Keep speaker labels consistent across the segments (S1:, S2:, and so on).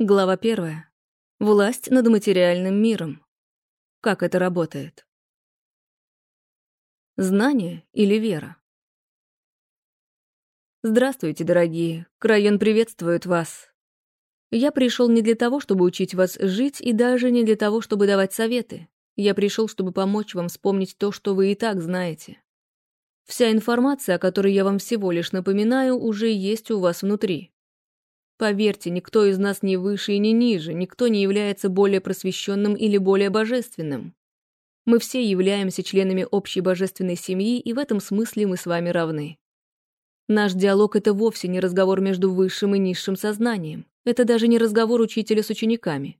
S1: Глава первая. Власть над материальным миром. Как это работает? Знание или вера? Здравствуйте, дорогие. Крайон приветствует вас. Я пришел не для того, чтобы учить вас жить, и даже не для того, чтобы давать советы. Я пришел, чтобы помочь вам вспомнить то, что вы и так знаете. Вся информация, о которой я вам всего лишь напоминаю, уже есть у вас внутри. Поверьте, никто из нас не выше и не ниже, никто не является более просвещенным или более божественным. Мы все являемся членами общей божественной семьи, и в этом смысле мы с вами равны. Наш диалог — это вовсе не разговор между высшим и низшим сознанием. Это даже не разговор учителя с учениками.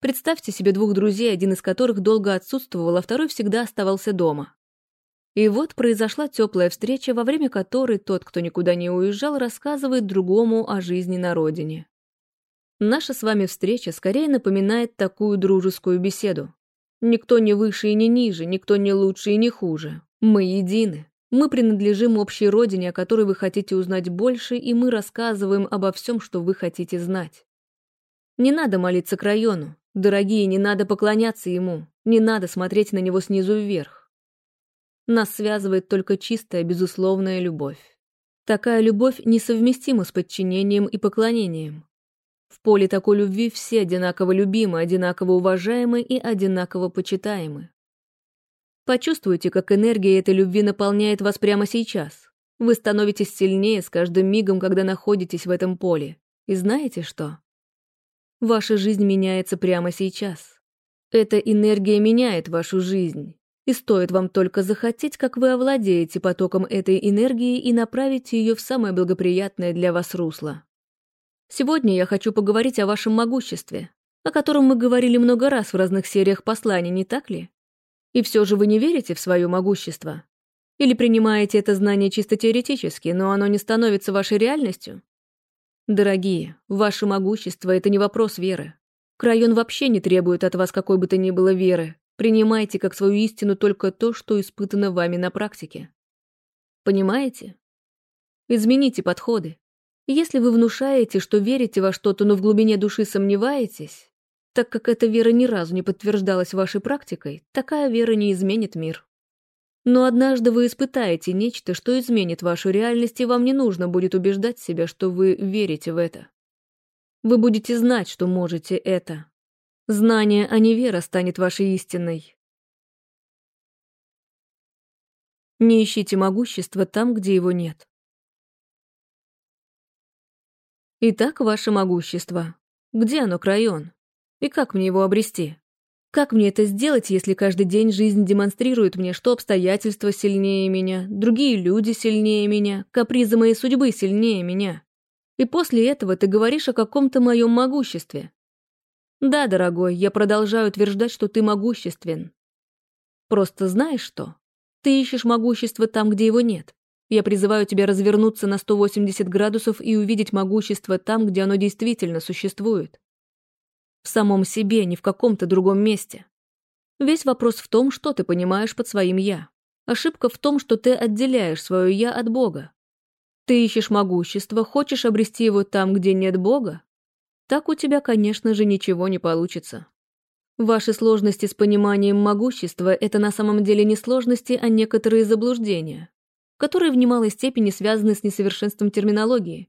S1: Представьте себе двух друзей, один из которых долго отсутствовал, а второй всегда оставался дома. И вот произошла теплая встреча, во время которой тот, кто никуда не уезжал, рассказывает другому о жизни на родине. Наша с вами встреча скорее напоминает такую дружескую беседу. Никто не выше и не ниже, никто не лучше и не хуже. Мы едины. Мы принадлежим общей родине, о которой вы хотите узнать больше, и мы рассказываем обо всем, что вы хотите знать. Не надо молиться к району. Дорогие, не надо поклоняться ему. Не надо смотреть на него снизу вверх. Нас связывает только чистая, безусловная любовь. Такая любовь несовместима с подчинением и поклонением. В поле такой любви все одинаково любимы, одинаково уважаемы и одинаково почитаемы. Почувствуйте, как энергия этой любви наполняет вас прямо сейчас. Вы становитесь сильнее с каждым мигом, когда находитесь в этом поле. И знаете что? Ваша жизнь меняется прямо сейчас. Эта энергия меняет вашу жизнь. И стоит вам только захотеть, как вы овладеете потоком этой энергии и направите ее в самое благоприятное для вас русло. Сегодня я хочу поговорить о вашем могуществе, о котором мы говорили много раз в разных сериях посланий, не так ли? И все же вы не верите в свое могущество? Или принимаете это знание чисто теоретически, но оно не становится вашей реальностью? Дорогие, ваше могущество — это не вопрос веры. Крайон вообще не требует от вас какой бы то ни было веры, Принимайте как свою истину только то, что испытано вами на практике. Понимаете? Измените подходы. Если вы внушаете, что верите во что-то, но в глубине души сомневаетесь, так как эта вера ни разу не подтверждалась вашей практикой, такая вера не изменит мир. Но однажды вы испытаете нечто, что изменит вашу реальность, и вам не нужно будет убеждать себя, что вы верите в это. Вы будете знать, что можете это. Знание, а не вера станет вашей истинной. Не ищите могущества там, где его нет. Итак, ваше могущество. Где оно, Крайон? И как мне его обрести? Как мне это сделать, если каждый день жизнь демонстрирует мне, что обстоятельства сильнее меня, другие люди сильнее меня, капризы моей судьбы сильнее меня? И после этого ты говоришь о каком-то моем могуществе. Да, дорогой, я продолжаю утверждать, что ты могуществен. Просто знаешь что? Ты ищешь могущество там, где его нет. Я призываю тебя развернуться на 180 градусов и увидеть могущество там, где оно действительно существует. В самом себе, не в каком-то другом месте. Весь вопрос в том, что ты понимаешь под своим «я». Ошибка в том, что ты отделяешь свое «я» от Бога. Ты ищешь могущество, хочешь обрести его там, где нет Бога? Так у тебя, конечно же, ничего не получится. Ваши сложности с пониманием могущества — это на самом деле не сложности, а некоторые заблуждения, которые в немалой степени связаны с несовершенством терминологии.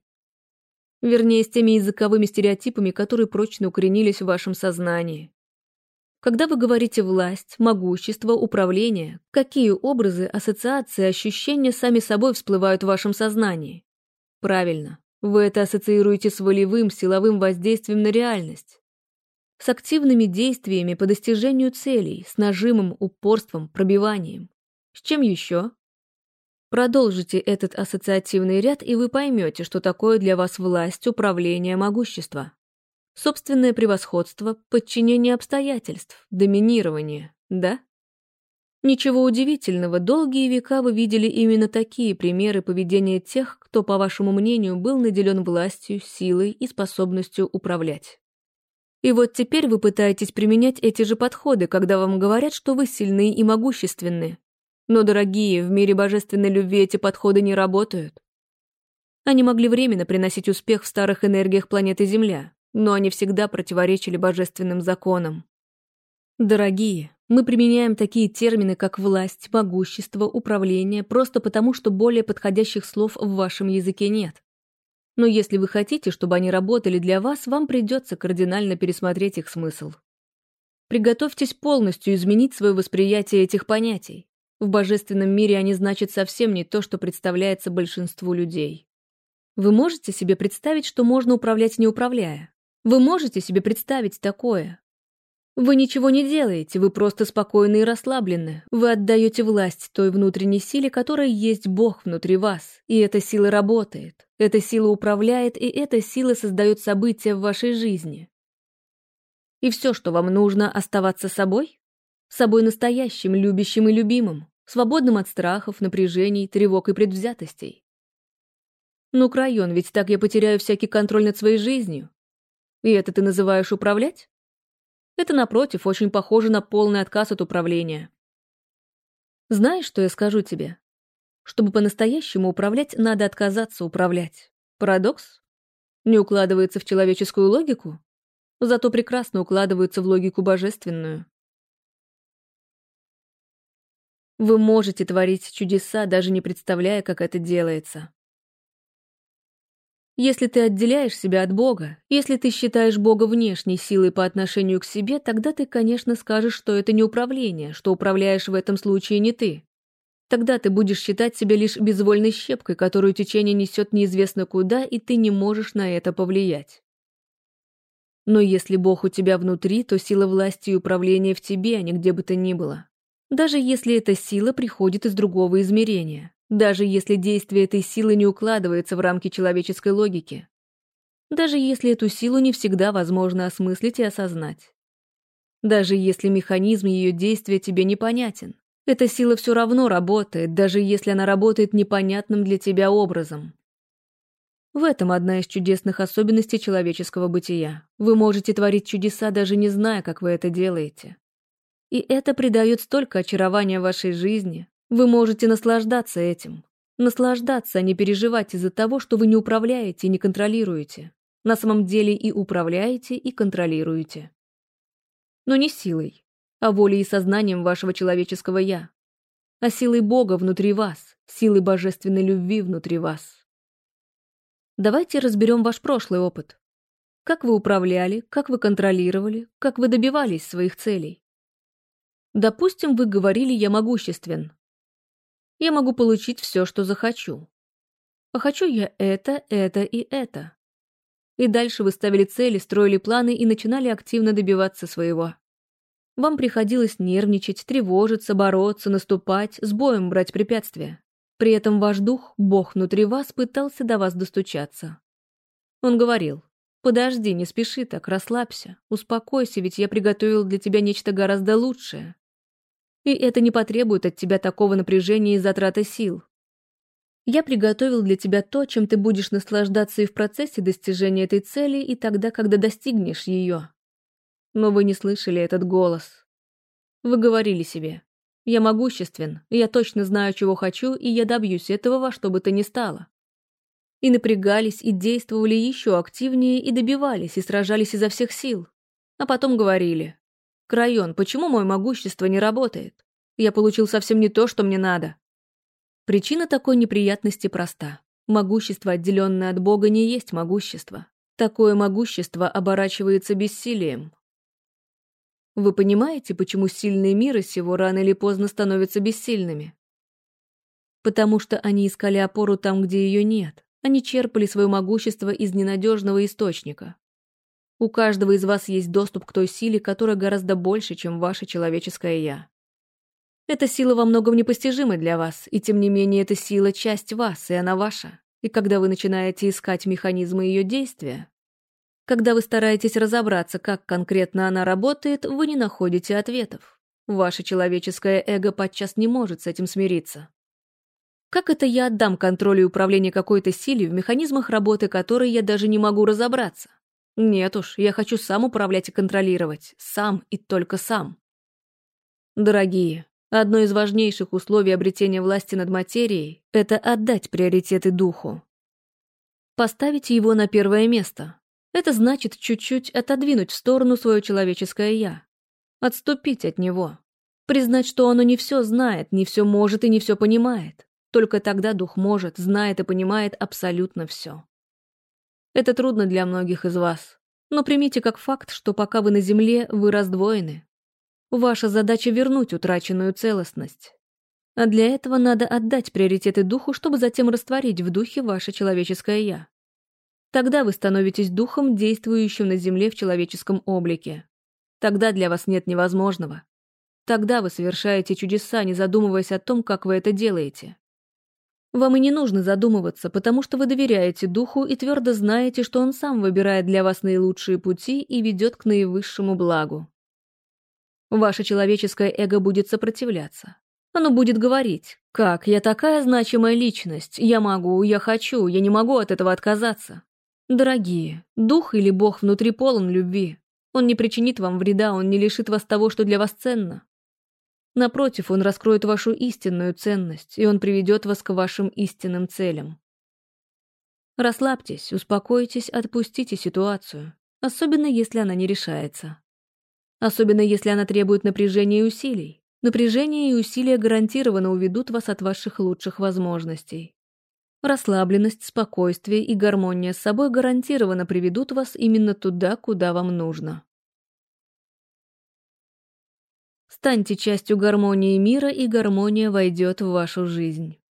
S1: Вернее, с теми языковыми стереотипами, которые прочно укоренились в вашем сознании. Когда вы говорите «власть», «могущество», «управление», какие образы, ассоциации, ощущения сами собой всплывают в вашем сознании? Правильно, вы это ассоциируете с волевым, силовым воздействием на реальность. С активными действиями по достижению целей, с нажимом, упорством, пробиванием. С чем еще? Продолжите этот ассоциативный ряд, и вы поймете, что такое для вас власть, управление, могущество. Собственное превосходство, подчинение обстоятельств, доминирование, да? Ничего удивительного, долгие века вы видели именно такие примеры поведения тех, кто, по вашему мнению, был наделен властью, силой и способностью управлять. И вот теперь вы пытаетесь применять эти же подходы, когда вам говорят, что вы сильны и могущественны. Но, дорогие, в мире божественной любви эти подходы не работают. Они могли временно приносить успех в старых энергиях планеты Земля, но они всегда противоречили божественным законам. Дорогие, мы применяем такие термины, как власть, могущество, управление, просто потому, что более подходящих слов в вашем языке нет. Но если вы хотите, чтобы они работали для вас, вам придется кардинально пересмотреть их смысл. Приготовьтесь полностью изменить свое восприятие этих понятий. В божественном мире они значат совсем не то, что представляется большинству людей. Вы можете себе представить, что можно управлять не управляя? Вы можете себе представить такое? Вы ничего не делаете, вы просто спокойны и расслаблены. Вы отдаете власть той внутренней силе, которая есть Бог внутри вас. И эта сила работает. Эта сила управляет, и эта сила создает события в вашей жизни. И все, что вам нужно, оставаться собой? Собой настоящим, любящим и любимым, свободным от страхов, напряжений, тревог и предвзятостей. Ну, Крайон, ведь так я потеряю всякий контроль над своей жизнью. И это ты называешь управлять? Это, напротив, очень похоже на полный отказ от управления. Знаешь, что я скажу тебе? Чтобы по-настоящему управлять, надо отказаться управлять. Парадокс? Не укладывается в человеческую логику? Зато прекрасно укладывается в логику божественную. Вы можете творить чудеса, даже не представляя, как это делается. Если ты отделяешь себя от Бога, если ты считаешь Бога внешней силой по отношению к себе, тогда ты, конечно, скажешь, что это не управление, что управляешь в этом случае не ты. Тогда ты будешь считать себя лишь безвольной щепкой, которую течение несет неизвестно куда, и ты не можешь на это повлиять. Но если Бог у тебя внутри, то сила власти и управления в тебе, а не где бы то ни было. Даже если эта сила приходит из другого измерения даже если действие этой силы не укладывается в рамки человеческой логики, даже если эту силу не всегда возможно осмыслить и осознать. Даже если механизм ее действия тебе непонятен, эта сила все равно работает, даже если она работает непонятным для тебя образом. В этом одна из чудесных особенностей человеческого бытия. Вы можете творить чудеса, даже не зная, как вы это делаете. И это придает столько очарования вашей жизни, вы можете наслаждаться этим. Наслаждаться, а не переживать из-за того, что вы не управляете и не контролируете. На самом деле и управляете, и контролируете. Но не силой, а волей и сознанием вашего человеческого «я», а силой Бога внутри вас, силой божественной любви внутри вас. Давайте разберем ваш прошлый опыт. Как вы управляли, как вы контролировали, как вы добивались своих целей. Допустим, вы говорили «я могуществен», я могу получить все, что захочу. А хочу я это, это и это. И дальше вы ставили цели, строили планы и начинали активно добиваться своего. Вам приходилось нервничать, тревожиться, бороться, наступать, с боем брать препятствия. При этом ваш дух, Бог внутри вас, пытался до вас достучаться. Он говорил, «Подожди, не спеши так, расслабься, успокойся, ведь я приготовил для тебя нечто гораздо лучшее. И это не потребует от тебя такого напряжения и затраты сил. Я приготовил для тебя то, чем ты будешь наслаждаться и в процессе достижения этой цели, и тогда, когда достигнешь ее. Но вы не слышали этот голос. Вы говорили себе, я могуществен, я точно знаю, чего хочу, и я добьюсь этого во что бы то ни стало. И напрягались, и действовали еще активнее, и добивались, и сражались изо всех сил. А потом говорили, Крайон, почему мое могущество не работает? Я получил совсем не то, что мне надо. Причина такой неприятности проста. Могущество, отделенное от Бога, не есть могущество. Такое могущество оборачивается бессилием. Вы понимаете, почему сильные миры сего рано или поздно становятся бессильными? Потому что они искали опору там, где ее нет. Они черпали свое могущество из ненадежного источника. У каждого из вас есть доступ к той силе, которая гораздо больше, чем ваше человеческое «я». Эта сила во многом непостижима для вас, и тем не менее эта сила — часть вас, и она ваша. И когда вы начинаете искать механизмы ее действия, когда вы стараетесь разобраться, как конкретно она работает, вы не находите ответов. Ваше человеческое эго подчас не может с этим смириться. Как это я отдам контроль и управление какой-то силе, в механизмах работы которой я даже не могу разобраться? Нет уж, я хочу сам управлять и контролировать. Сам и только сам. Дорогие, одно из важнейших условий обретения власти над материей — это отдать приоритеты духу. Поставить его на первое место. Это значит чуть-чуть отодвинуть в сторону свое человеческое «я», отступить от него, признать, что оно не все знает, не все может и не все понимает. Только тогда дух может, знает и понимает абсолютно все. Это трудно для многих из вас, но примите как факт, что пока вы на Земле, вы раздвоены. Ваша задача вернуть утраченную целостность. А для этого надо отдать приоритеты духу, чтобы затем растворить в духе ваше человеческое «я». Тогда вы становитесь духом, действующим на Земле в человеческом облике. Тогда для вас нет невозможного. Тогда вы совершаете чудеса, не задумываясь о том, как вы это делаете. Вам и не нужно задумываться, потому что вы доверяете духу и твердо знаете, что он сам выбирает для вас наилучшие пути и ведет к наивысшему благу. Ваше человеческое эго будет сопротивляться. Оно будет говорить, как, я такая значимая личность, я могу, я хочу, я не могу от этого отказаться. Дорогие, дух или бог внутри полон любви. Он не причинит вам вреда, он не лишит вас того, что для вас ценно. Напротив, он раскроет вашу истинную ценность, и он приведет вас к вашим истинным целям. Расслабьтесь, успокойтесь, отпустите ситуацию, особенно если она не решается. Особенно если она требует напряжения и усилий. Напряжение и усилия гарантированно уведут вас от ваших лучших возможностей. Расслабленность, спокойствие и гармония с собой гарантированно приведут вас именно туда, куда вам нужно. Станьте частью гармонии мира, и гармония войдет в вашу жизнь.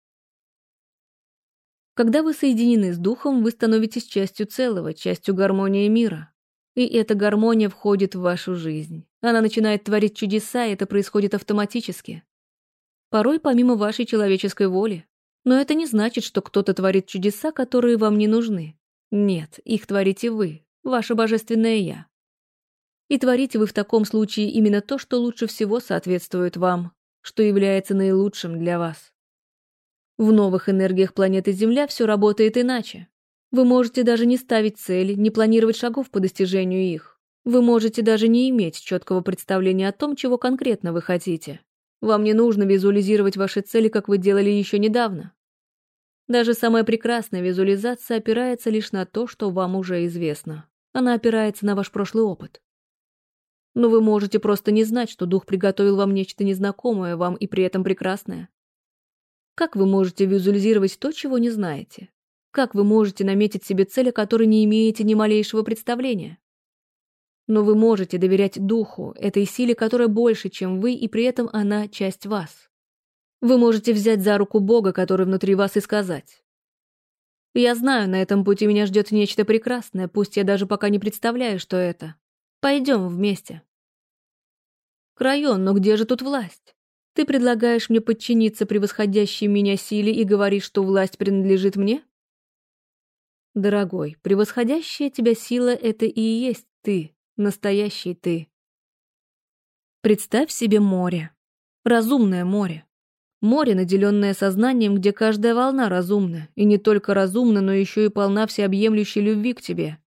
S1: Когда вы соединены с Духом, вы становитесь частью целого, частью гармонии мира. И эта гармония входит в вашу жизнь. Она начинает творить чудеса, и это происходит автоматически. Порой помимо вашей человеческой воли, но это не значит, что кто-то творит чудеса, которые вам не нужны. Нет, их творите вы, ваше божественное «Я». И творите вы в таком случае именно то, что лучше всего соответствует вам, что является наилучшим для вас. В новых энергиях планеты Земля все работает иначе. Вы можете даже не ставить цели, не планировать шагов по достижению их. Вы можете даже не иметь четкого представления о том, чего конкретно вы хотите. Вам не нужно визуализировать ваши цели, как вы делали еще недавно. Даже самая прекрасная визуализация опирается лишь на то, что вам уже известно. Она опирается на ваш прошлый опыт. Но вы можете просто не знать, что дух приготовил вам нечто незнакомое вам и при этом прекрасное. Как вы можете визуализировать то, чего не знаете? Как вы можете наметить себе цель, о которой не имеете ни малейшего представления? Но вы можете доверять духу, этой силе, которая больше, чем вы, и при этом она часть вас. Вы можете взять за руку Бога, который внутри вас, и сказать. «Я знаю, на этом пути меня ждет нечто прекрасное, пусть я даже пока не представляю, что это. Пойдем вместе». «Крайон, но где же тут власть? Ты предлагаешь мне подчиниться превосходящей меня силе и говоришь, что власть принадлежит мне?» «Дорогой, превосходящая тебя сила — это и есть ты, Настоящий ты. Представь себе море. Разумное море. Море, наделенное сознанием, где каждая волна разумна, и не только разумна, но еще и полна всеобъемлющей любви к тебе.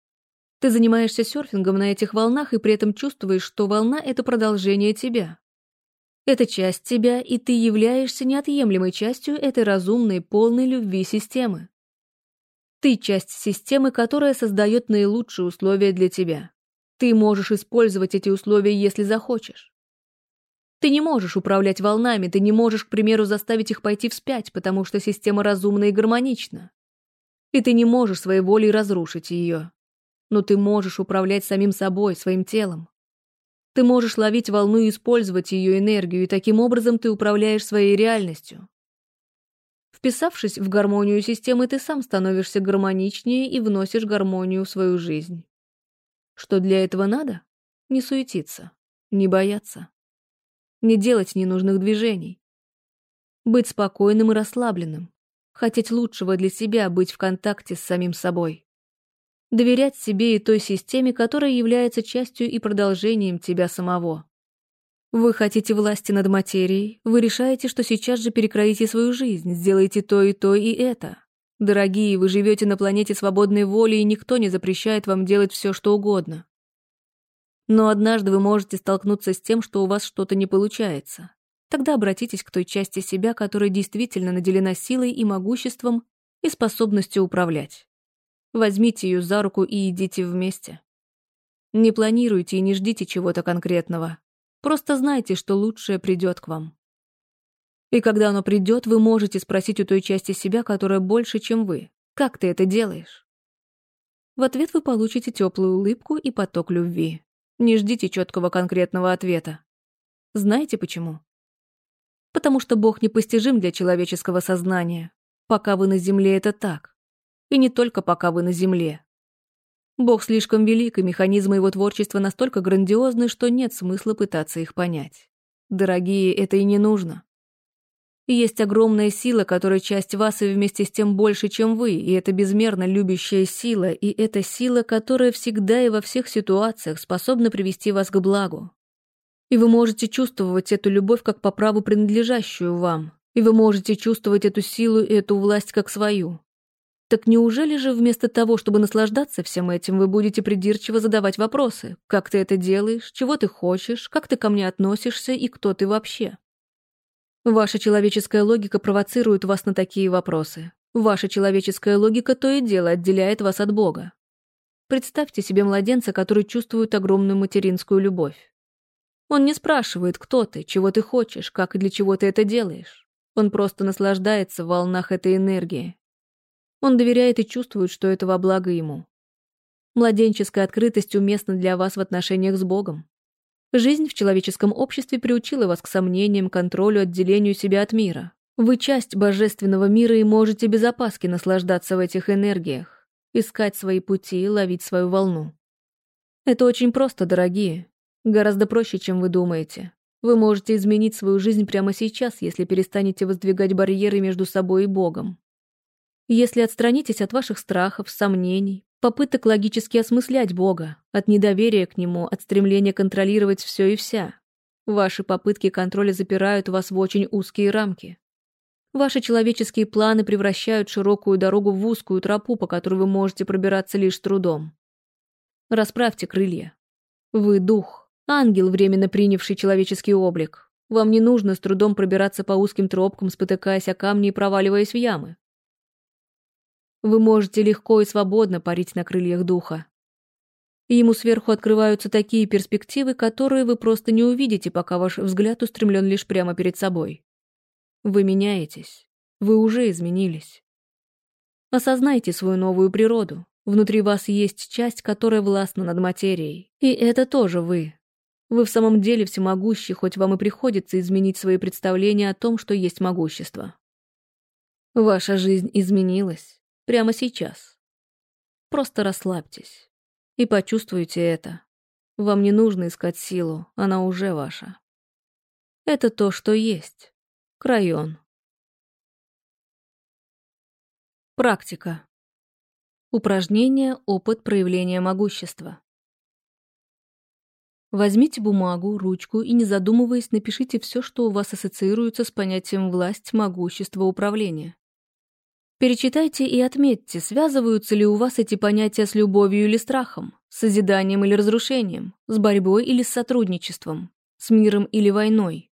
S1: Ты занимаешься серфингом на этих волнах и при этом чувствуешь, что волна — это продолжение тебя. Это часть тебя, и ты являешься неотъемлемой частью этой разумной, полной любви системы. Ты часть системы, которая создает наилучшие условия для тебя. Ты можешь использовать эти условия, если захочешь. Ты не можешь управлять волнами, ты не можешь, к примеру, заставить их пойти вспять, потому что система разумна и гармонична. И ты не можешь своей волей разрушить ее. Но ты можешь управлять самим собой, своим телом. Ты можешь ловить волну и использовать ее энергию, и таким образом ты управляешь своей реальностью. Вписавшись в гармонию системы, ты сам становишься гармоничнее и вносишь гармонию в свою жизнь. Что для этого надо? Не суетиться, не бояться, не делать ненужных движений. Быть спокойным и расслабленным, хотеть лучшего для себя, быть в контакте с самим собой. Доверять себе и той системе, которая является частью и продолжением тебя самого. Вы хотите власти над материей, вы решаете, что сейчас же перекроите свою жизнь, сделаете то и то и это. Дорогие, вы живете на планете свободной воли, и никто не запрещает вам делать все, что угодно. Но однажды вы можете столкнуться с тем, что у вас что-то не получается. Тогда обратитесь к той части себя, которая действительно наделена силой и могуществом и способностью управлять. Возьмите ее за руку и идите вместе. Не планируйте и не ждите чего-то конкретного. Просто знайте, что лучшее придет к вам. И когда оно придет, вы можете спросить у той части себя, которая больше, чем вы. Как ты это делаешь? В ответ вы получите теплую улыбку и поток любви. Не ждите четкого конкретного ответа. Знаете почему? Потому что Бог непостижим для человеческого сознания. Пока вы на земле, это так. И не только пока вы на земле. Бог слишком велик, и механизмы его творчества настолько грандиозны, что нет смысла пытаться их понять. Дорогие, это и не нужно. Есть огромная сила, которая часть вас и вместе с тем больше, чем вы, и это безмерно любящая сила, и это сила, которая всегда и во всех ситуациях способна привести вас к благу. И вы можете чувствовать эту любовь как по праву принадлежащую вам, и вы можете чувствовать эту силу и эту власть как свою. Так неужели же вместо того, чтобы наслаждаться всем этим, вы будете придирчиво задавать вопросы? Как ты это делаешь? Чего ты хочешь? Как ты ко мне относишься? И кто ты вообще? Ваша человеческая логика провоцирует вас на такие вопросы. Ваша человеческая логика то и дело отделяет вас от Бога. Представьте себе младенца, который чувствует огромную материнскую любовь. Он не спрашивает, кто ты, чего ты хочешь, как и для чего ты это делаешь. Он просто наслаждается в волнах этой энергии. Он доверяет и чувствует, что это во благо ему. Младенческая открытость уместна для вас в отношениях с Богом. Жизнь в человеческом обществе приучила вас к сомнениям, контролю, отделению себя от мира. Вы часть божественного мира и можете без опаски наслаждаться в этих энергиях, искать свои пути, ловить свою волну. Это очень просто, дорогие. Гораздо проще, чем вы думаете. Вы можете изменить свою жизнь прямо сейчас, если перестанете воздвигать барьеры между собой и Богом. Если отстранитесь от ваших страхов, сомнений, попыток логически осмыслять Бога, от недоверия к Нему, от стремления контролировать все и вся. Ваши попытки контроля запирают вас в очень узкие рамки. Ваши человеческие планы превращают широкую дорогу в узкую тропу, по которой вы можете пробираться лишь трудом. Расправьте крылья. Вы дух, ангел, временно принявший человеческий облик. Вам не нужно с трудом пробираться по узким тропкам, спотыкаясь о камни и проваливаясь в ямы. Вы можете легко и свободно парить на крыльях духа. Ему сверху открываются такие перспективы, которые вы просто не увидите, пока ваш взгляд устремлен лишь прямо перед собой. Вы меняетесь. Вы уже изменились. Осознайте свою новую природу. Внутри вас есть часть, которая властна над материей. И это тоже вы. Вы в самом деле всемогущий, хоть вам и приходится изменить свои представления о том, что есть могущество. Ваша жизнь изменилась. Прямо сейчас. Просто расслабьтесь и почувствуйте это. Вам не нужно искать силу, она уже ваша. Это то, что есть. Крайон. Практика. Упражнение «Опыт проявления могущества». Возьмите бумагу, ручку и, не задумываясь, напишите все, что у вас ассоциируется с понятием власть, могущество, управление. Перечитайте и отметьте, связываются ли у вас эти понятия с любовью или страхом, с созиданием или разрушением, с борьбой или с сотрудничеством, с миром или войной.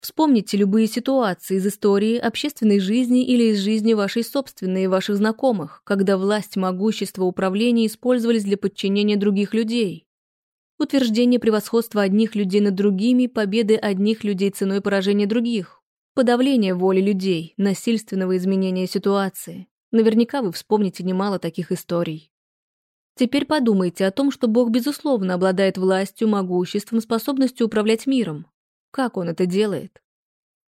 S1: Вспомните любые ситуации из истории, общественной жизни или из жизни вашей собственной и ваших знакомых, когда власть, могущество, управление использовались для подчинения других людей. Утверждение превосходства одних людей над другими, победы одних людей ценой поражения других, Подавление воли людей, насильственного изменения ситуации. Наверняка вы вспомните немало таких историй. Теперь подумайте о том, что Бог, безусловно, обладает властью, могуществом, способностью управлять миром. Как Он это делает?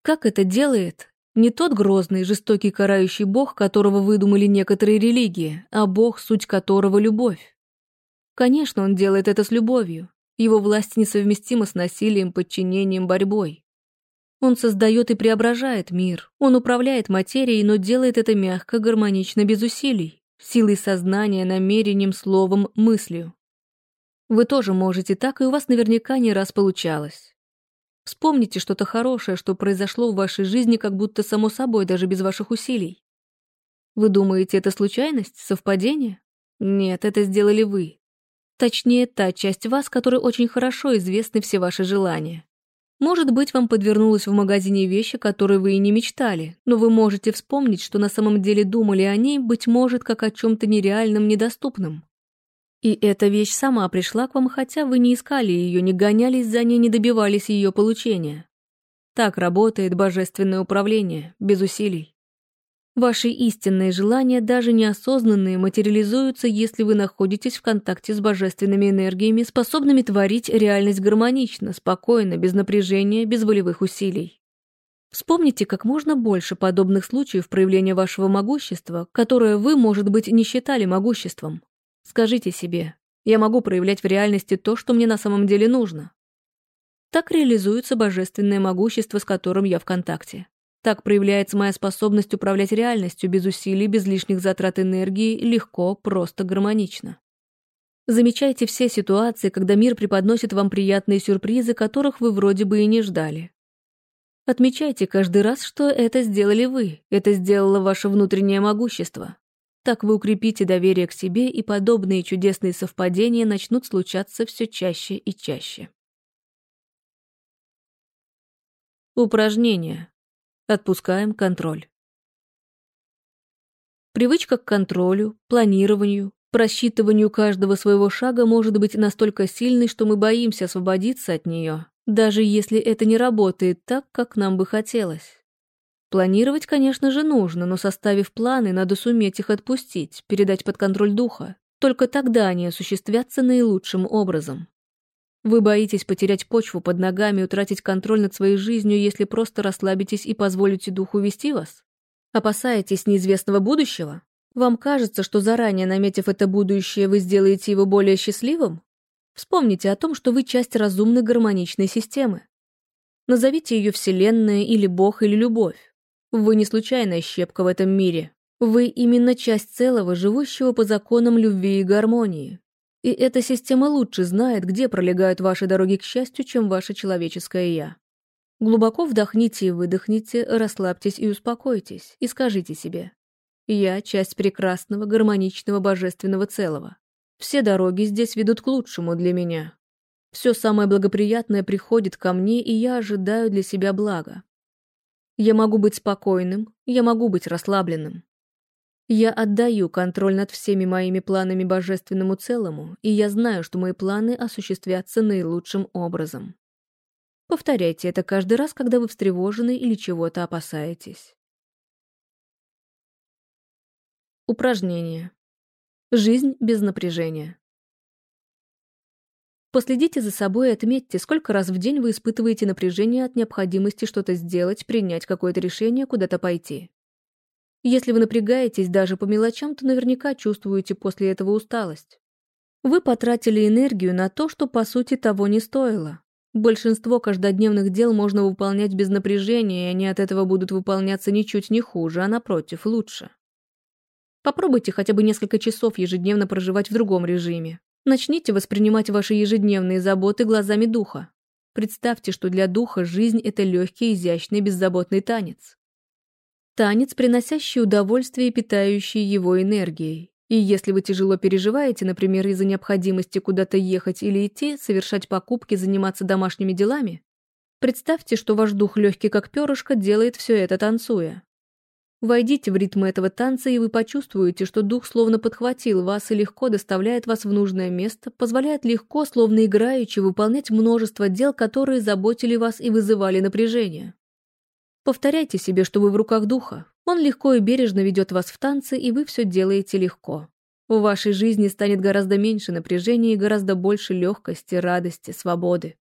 S1: Как это делает не тот грозный, жестокий, карающий Бог, которого выдумали некоторые религии, а Бог, суть которого — любовь? Конечно, Он делает это с любовью. Его власть несовместима с насилием, подчинением, борьбой. Он создает и преображает мир. Он управляет материей, но делает это мягко, гармонично, без усилий. Силой сознания, намерением, словом, мыслью. Вы тоже можете так, и у вас наверняка не раз получалось. Вспомните что-то хорошее, что произошло в вашей жизни как будто само собой, даже без ваших усилий. Вы думаете, это случайность, совпадение? Нет, это сделали вы. Точнее, та часть вас, которой очень хорошо известны все ваши желания. Может быть, вам подвернулась в магазине вещи, которые вы и не мечтали, но вы можете вспомнить, что на самом деле думали о ней, быть может, как о чем-то нереальном, недоступном. И эта вещь сама пришла к вам, хотя вы не искали ее, не гонялись за ней, не добивались ее получения. Так работает божественное управление, без усилий. Ваши истинные желания, даже неосознанные, материализуются, если вы находитесь в контакте с божественными энергиями, способными творить реальность гармонично, спокойно, без напряжения, без волевых усилий. Вспомните как можно больше подобных случаев проявления вашего могущества, которое вы, может быть, не считали могуществом. Скажите себе, я могу проявлять в реальности то, что мне на самом деле нужно. Так реализуется божественное могущество, с которым я в контакте. Так проявляется моя способность управлять реальностью без усилий, без лишних затрат энергии, легко, просто, гармонично. Замечайте все ситуации, когда мир преподносит вам приятные сюрпризы, которых вы вроде бы и не ждали. Отмечайте каждый раз, что это сделали вы, это сделало ваше внутреннее могущество. Так вы укрепите доверие к себе, и подобные чудесные совпадения начнут случаться все чаще и чаще. Упражнение. Отпускаем контроль. Привычка к контролю, планированию, просчитыванию каждого своего шага может быть настолько сильной, что мы боимся освободиться от нее, даже если это не работает так, как нам бы хотелось. Планировать, конечно же, нужно, но составив планы, надо суметь их отпустить, передать под контроль духа. Только тогда они осуществятся наилучшим образом. Вы боитесь потерять почву под ногами, утратить контроль над своей жизнью, если просто расслабитесь и позволите духу вести вас? Опасаетесь неизвестного будущего? Вам кажется, что заранее наметив это будущее, вы сделаете его более счастливым? Вспомните о том, что вы часть разумной гармоничной системы. Назовите ее Вселенная или Бог или Любовь. Вы не случайная щепка в этом мире. Вы именно часть целого, живущего по законам любви и гармонии. И эта система лучше знает, где пролегают ваши дороги к счастью, чем ваше человеческое «я». Глубоко вдохните и выдохните, расслабьтесь и успокойтесь, и скажите себе «Я – часть прекрасного, гармоничного, божественного целого. Все дороги здесь ведут к лучшему для меня. Все самое благоприятное приходит ко мне, и я ожидаю для себя блага. Я могу быть спокойным, я могу быть расслабленным. Я отдаю контроль над всеми моими планами божественному целому, и я знаю, что мои планы осуществятся наилучшим образом. Повторяйте это каждый раз, когда вы встревожены или чего-то опасаетесь. Упражнение. Жизнь без напряжения. Последите за собой и отметьте, сколько раз в день вы испытываете напряжение от необходимости что-то сделать, принять какое-то решение, куда-то пойти. Если вы напрягаетесь даже по мелочам, то наверняка чувствуете после этого усталость. Вы потратили энергию на то, что по сути того не стоило. Большинство каждодневных дел можно выполнять без напряжения, и они от этого будут выполняться ничуть не хуже, а напротив, лучше. Попробуйте хотя бы несколько часов ежедневно проживать в другом режиме. Начните воспринимать ваши ежедневные заботы глазами духа. Представьте, что для духа жизнь — это легкий, изящный, беззаботный танец. Танец, приносящий удовольствие и питающий его энергией. И если вы тяжело переживаете, например, из-за необходимости куда-то ехать или идти, совершать покупки, заниматься домашними делами, представьте, что ваш дух легкий как перышко делает все это танцуя. Войдите в ритм этого танца, и вы почувствуете, что дух словно подхватил вас и легко доставляет вас в нужное место, позволяет легко, словно играючи, выполнять множество дел, которые заботили вас и вызывали напряжение. Повторяйте себе, что вы в руках духа. Он легко и бережно ведет вас в танцы, и вы все делаете легко. В вашей жизни станет гораздо меньше напряжения и гораздо больше легкости, радости, свободы.